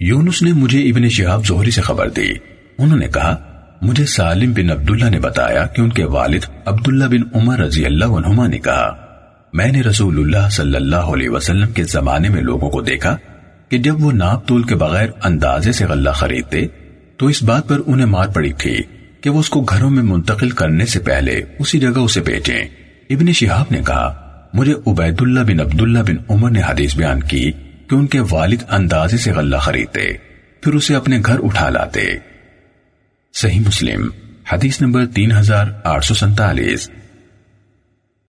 یونس نے مجھے ابن شہاب زہری سے خبر دی۔ انہوں نے کہا، مجھے سالم بن عبداللہ نے بتایا کہ ان کے والد عبداللہ بن عمر رضی اللہ عنہما نے کہا، میں نے رسول اللہ صلی اللہ علیہ وسلم کے زمانے میں لوگوں کو دیکھا کہ جب وہ ناپ تول کے بغیر اندازے سے غلہ خریدتے، تو اس بات پر انہیں مار پڑی تھی کہ وہ اس کو گھروں میں منتقل کرنے سے پہلے اسی جگہ اسے بیچیں۔ ابن شہاب نے کہا، مجھے عبید اللہ بن عبداللہ بن عمر نے حدیث بیان کی کہ ان کے والد اندازے سے غلہ خریدتے، پھر اسے اپنے گھر اٹھا لاتے۔ صحیح مسلم، حدیث نمبر تین ہزار آٹھ سو سنتالیس